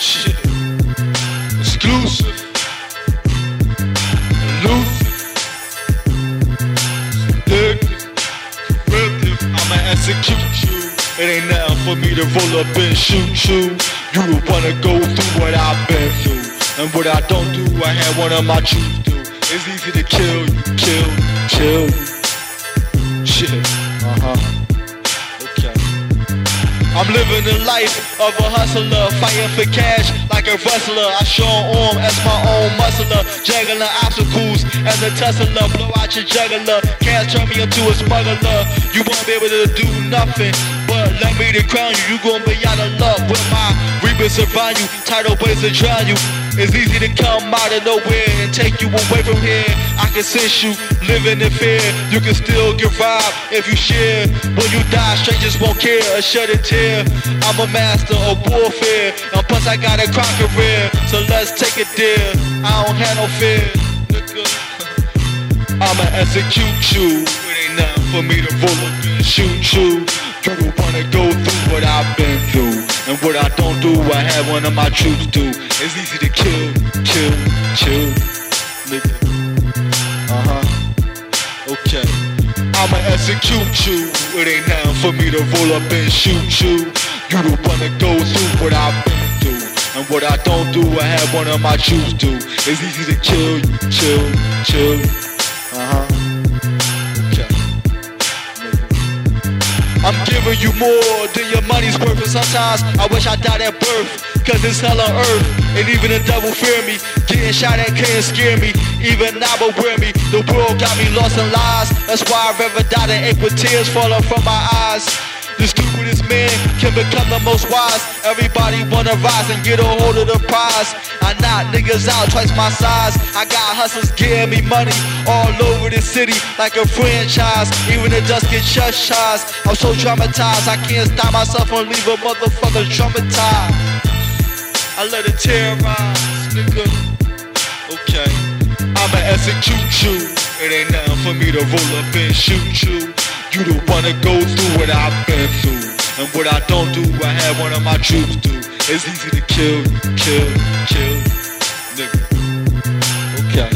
Shit. Exclusive. I'ma execute you. It ain't nothing for me to roll up and shoot you. You would wanna go through what I've been through. And what I don't do, I had one of my troops do. It's easy to kill you, kill, kill. I'm living the life of a hustler, fighting for cash like a wrestler. I show arm as my own muscler, juggling obstacles as a tussler. Blow out your juggler, cash turn me into a smuggler. You won't be able to do nothing, but let me to crown you. You gon' be out of luck with my reapers around you, tidal waves to drown you. It's easy to come out of nowhere and take you away from here. I can sense you living in fear. You can still get robbed if you share. When you die, strangers won't care or shed a tear. I'm a master of warfare, and plus I got a career. So let's take it there. I don't have no fear. I'ma execute you. It ain't nothing for me to roll up and shoot you. You don't wanna go through what I've been through. And what I don't do, I have one of my troops do. It's easy to kill, kill, kill, nigga. I'ma execute you. It ain't nothing for me to roll up and shoot you. You don't wanna go through what I've been through. And what I don't do, I have one of my troops do. It's easy to kill you, chill, chill. Uh-huh. I'm giving you more than your money's worth And sometimes I wish I died at birth Cause it's hell on earth And even the devil fear me Getting shot at can't scare me Even now but wear me The world got me lost in lies That's why I've rather died than ache with tears falling from my eyes the stupidest man can become the most wise. Everybody wanna rise and get a hold of the prize. I knock niggas out twice my size. I got hustlers giving me money all over the city like a franchise. Even the dust get gets chastised. I'm so traumatized, I can't stop myself from leaving a motherfucker traumatized. I let it terrorize, nigga. Okay, I'ma execute you. It ain't nothing for me to roll up and shoot you. You don't wanna go through what I've been through. And what I don't do, I have one of my troops do. It's easy to kill, kill, kill, nigga. Okay.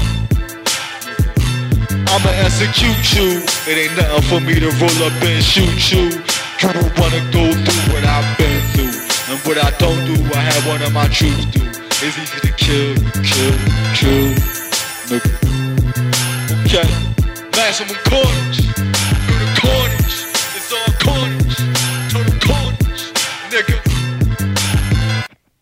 I'ma execute you. It ain't nothing for me to roll up and shoot you. You don't wanna go through what I've been through. What I don't do, I have one of my troops do. It's easy to kill, kill, kill, nigga. Okay. Maximum carnage.